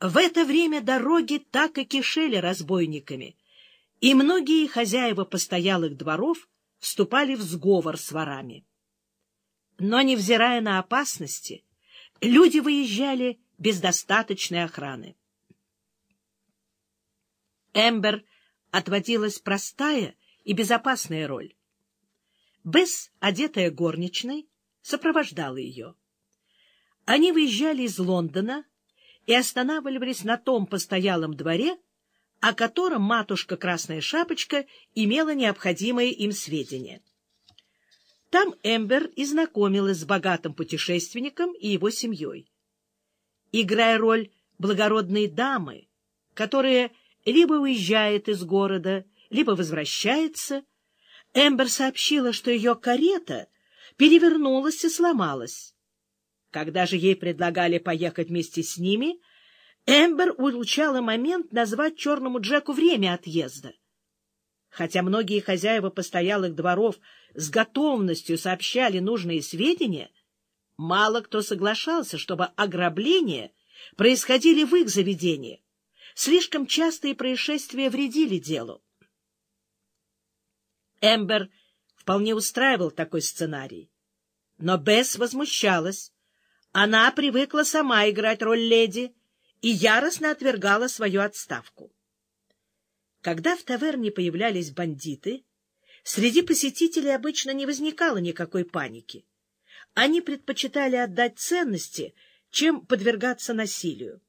В это время дороги так и кишели разбойниками, и многие хозяева постоялых дворов вступали в сговор с ворами. Но, невзирая на опасности, люди выезжали без достаточной охраны. Эмбер отводилась простая и безопасная роль. Бесс, одетая горничной, сопровождала ее. Они выезжали из Лондона и останавливались на том постоялом дворе, о котором матушка Красная Шапочка имела необходимые им сведения. Там Эмбер и знакомилась с богатым путешественником и его семьей. Играя роль благородной дамы, которая либо уезжает из города, либо возвращается, Эмбер сообщила, что ее карета перевернулась и сломалась. Когда же ей предлагали поехать вместе с ними, Эмбер улучала момент назвать черному Джеку время отъезда. Хотя многие хозяева постоялых дворов с готовностью сообщали нужные сведения, мало кто соглашался, чтобы ограбления происходили в их заведениях. Слишком частые происшествия вредили делу. Эмбер вполне устраивал такой сценарий. Но Бесс возмущалась. Она привыкла сама играть роль леди и яростно отвергала свою отставку. Когда в таверне появлялись бандиты, среди посетителей обычно не возникало никакой паники. Они предпочитали отдать ценности, чем подвергаться насилию.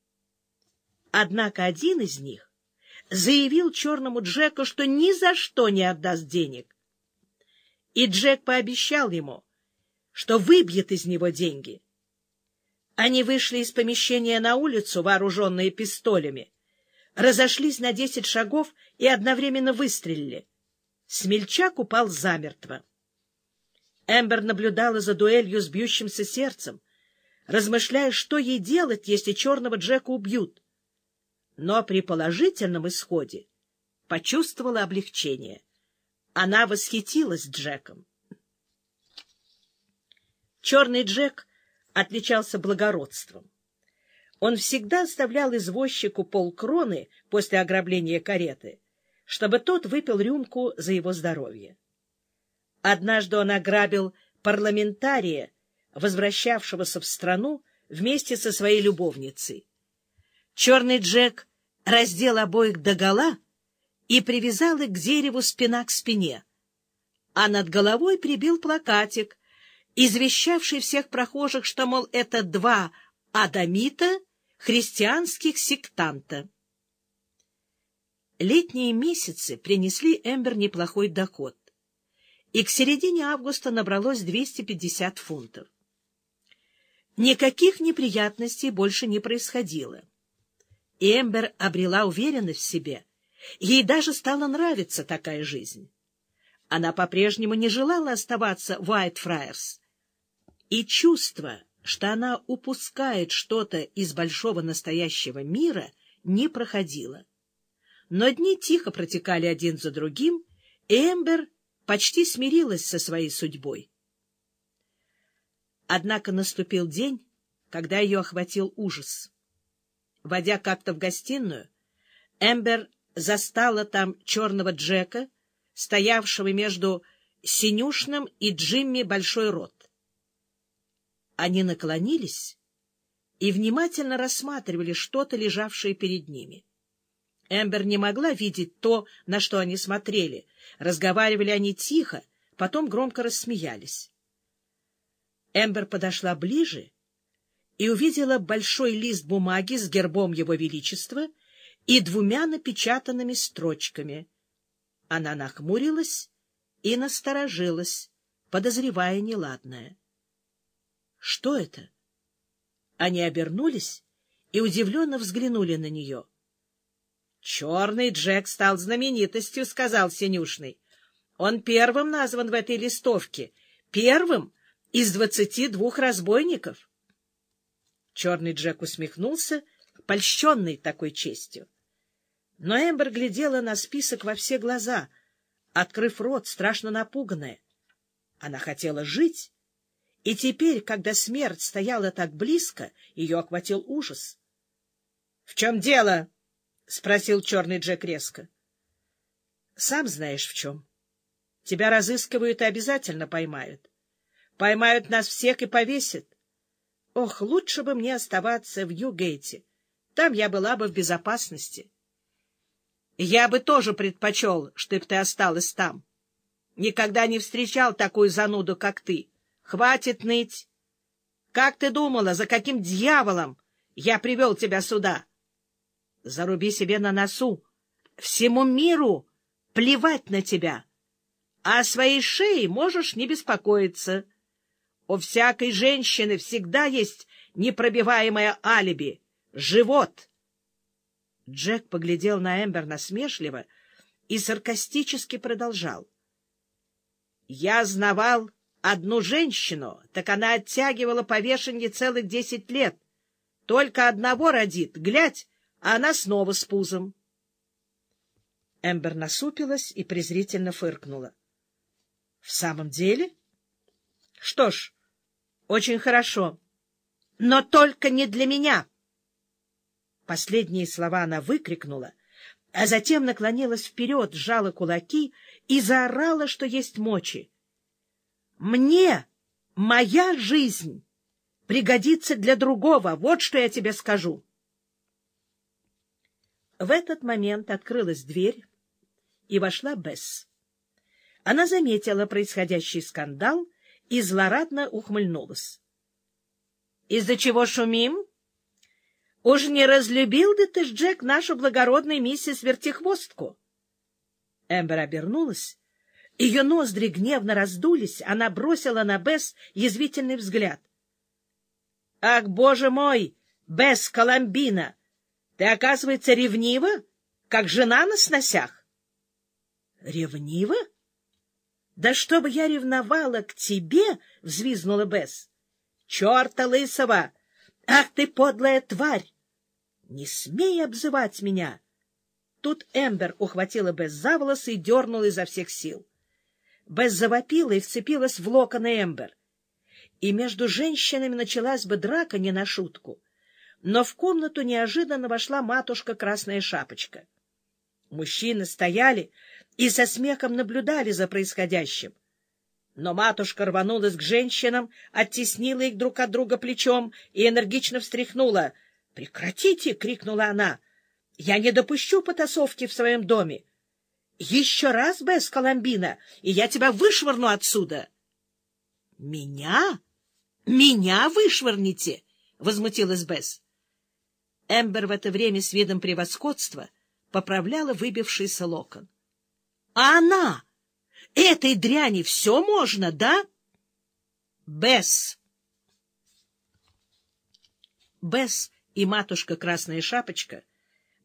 Однако один из них заявил черному Джеку, что ни за что не отдаст денег. И Джек пообещал ему, что выбьет из него деньги. Они вышли из помещения на улицу, вооруженные пистолями, разошлись на десять шагов и одновременно выстрелили. Смельчак упал замертво. Эмбер наблюдала за дуэлью с бьющимся сердцем, размышляя, что ей делать, если черного Джека убьют. Но при положительном исходе почувствовала облегчение. Она восхитилась Джеком. Черный Джек отличался благородством. Он всегда оставлял извозчику полкроны после ограбления кареты, чтобы тот выпил рюмку за его здоровье. Однажды он ограбил парламентария, возвращавшегося в страну вместе со своей любовницей. Черный Джек раздел обоих догола и привязал их к дереву спина к спине, а над головой прибил плакатик, извещавший всех прохожих, что, мол, это два адамита, христианских сектанта. Летние месяцы принесли Эмбер неплохой доход, и к середине августа набралось 250 фунтов. Никаких неприятностей больше не происходило. Эмбер обрела уверенность в себе, ей даже стала нравиться такая жизнь. Она по-прежнему не желала оставаться в Уайтфрайерс, и чувство, что она упускает что-то из большого настоящего мира, не проходило. Но дни тихо протекали один за другим, и Эмбер почти смирилась со своей судьбой. Однако наступил день, когда ее охватил ужас. Войдя как-то в гостиную, Эмбер застала там черного Джека, стоявшего между Синюшным и Джимми Большой Рот. Они наклонились и внимательно рассматривали что-то, лежавшее перед ними. Эмбер не могла видеть то, на что они смотрели. Разговаривали они тихо, потом громко рассмеялись. Эмбер подошла ближе и увидела большой лист бумаги с гербом Его Величества и двумя напечатанными строчками. Она нахмурилась и насторожилась, подозревая неладное. Что это? Они обернулись и удивленно взглянули на нее. — Черный Джек стал знаменитостью, — сказал Синюшный. — Он первым назван в этой листовке, первым из двадцати двух разбойников. Черный Джек усмехнулся, польщенный такой честью. Но Эмбер глядела на список во все глаза, открыв рот, страшно напуганная. Она хотела жить, и теперь, когда смерть стояла так близко, ее охватил ужас. В чем дело? — спросил черный Джек резко. — Сам знаешь, в чем. Тебя разыскивают и обязательно поймают. Поймают нас всех и повесят. Ох, лучше бы мне оставаться в Югейте. Там я была бы в безопасности. Я бы тоже предпочел, чтоб ты осталась там. Никогда не встречал такую зануду, как ты. Хватит ныть. Как ты думала, за каким дьяволом я привел тебя сюда? Заруби себе на носу. Всему миру плевать на тебя. А о своей шее можешь не беспокоиться. У всякой женщины всегда есть непробиваемое алиби — живот. Джек поглядел на Эмбер насмешливо и саркастически продолжал. — Я знавал одну женщину, так она оттягивала повешение целых десять лет. Только одного родит, глядь, а она снова с пузом. Эмбер насупилась и презрительно фыркнула. — В самом деле? — Что ж, очень хорошо. Но только не для меня. Последние слова она выкрикнула, а затем наклонилась вперед, сжала кулаки и заорала, что есть мочи. Мне моя жизнь пригодится для другого, вот что я тебе скажу. В этот момент открылась дверь, и вошла Бесс. Она заметила происходящий скандал и злорадно ухмыльнулась. — Из-за чего шумим? Уж не разлюбил бы ты, Джек, нашу благородную миссис Вертихвостку? Эмбер обернулась. Ее ноздри гневно раздулись, она бросила на Бесс язвительный взгляд. — Ах, боже мой, Бесс Коломбина! Ты, оказывается, ревнива, как жена на сносях? — Ревнива? — да чтобы я ревновала к тебе, — взвизгнула Бесс. — Черта лысого! Ах ты, подлая тварь! Не смей обзывать меня! Тут Эмбер ухватила Бесс за волосы и дернула изо всех сил. Бесс завопила и вцепилась в локоны Эмбер. И между женщинами началась бы драка не на шутку. Но в комнату неожиданно вошла матушка Красная Шапочка. Мужчины стояли и со смехом наблюдали за происходящим. Но матушка рванулась к женщинам, оттеснила их друг от друга плечом и энергично встряхнула. «Прекратите!» — крикнула она. «Я не допущу потасовки в своем доме. Еще раз, Бесс Коломбина, и я тебя вышвырну отсюда!» «Меня? Меня вышвырните!» — возмутилась Бесс. Эмбер в это время с видом превосходства поправляла выбившийся локон. А она? Этой дряни все можно, да? Бесс. Бесс и матушка Красная Шапочка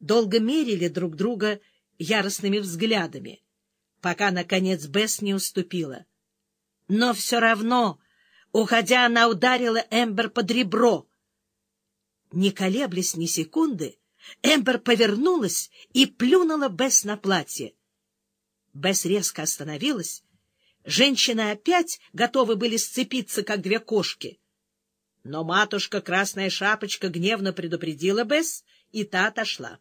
долго мерили друг друга яростными взглядами, пока, наконец, Бесс не уступила. Но все равно, уходя, она ударила Эмбер под ребро. Не колеблясь ни секунды, Эмбер повернулась и плюнула Бесс на платье. Бесс резко остановилась. Женщины опять готовы были сцепиться, как две кошки. Но матушка Красная Шапочка гневно предупредила Бесс, и та отошла.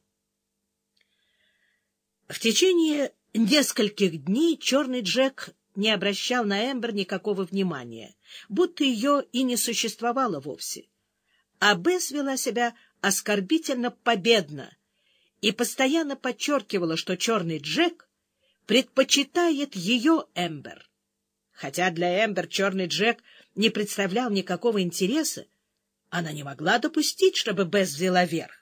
В течение нескольких дней черный Джек не обращал на Эмбер никакого внимания, будто ее и не существовало вовсе. А Бесс вела себя оскорбительно победно и постоянно подчеркивала, что черный Джек предпочитает ее Эмбер. Хотя для Эмбер черный Джек не представлял никакого интереса, она не могла допустить, чтобы Бесс взяла верх.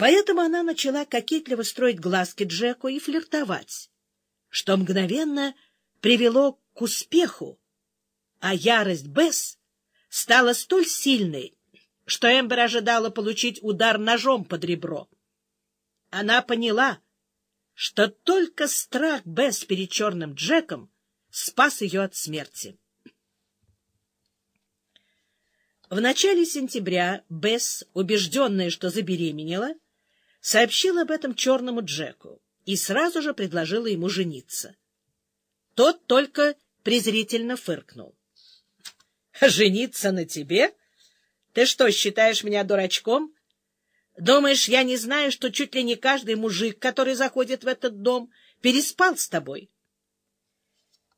Поэтому она начала кокетливо строить глазки Джеку и флиртовать, что мгновенно привело к успеху, а ярость Бесс стала столь сильной, что Эмбер ожидала получить удар ножом под ребро. Она поняла, что только страх Бесс перед черным Джеком спас ее от смерти. В начале сентября Бесс, убежденная, что забеременела, сообщила об этом черному Джеку и сразу же предложила ему жениться. Тот только презрительно фыркнул. — Жениться на тебе? Ты что, считаешь меня дурачком? Думаешь, я не знаю, что чуть ли не каждый мужик, который заходит в этот дом, переспал с тобой?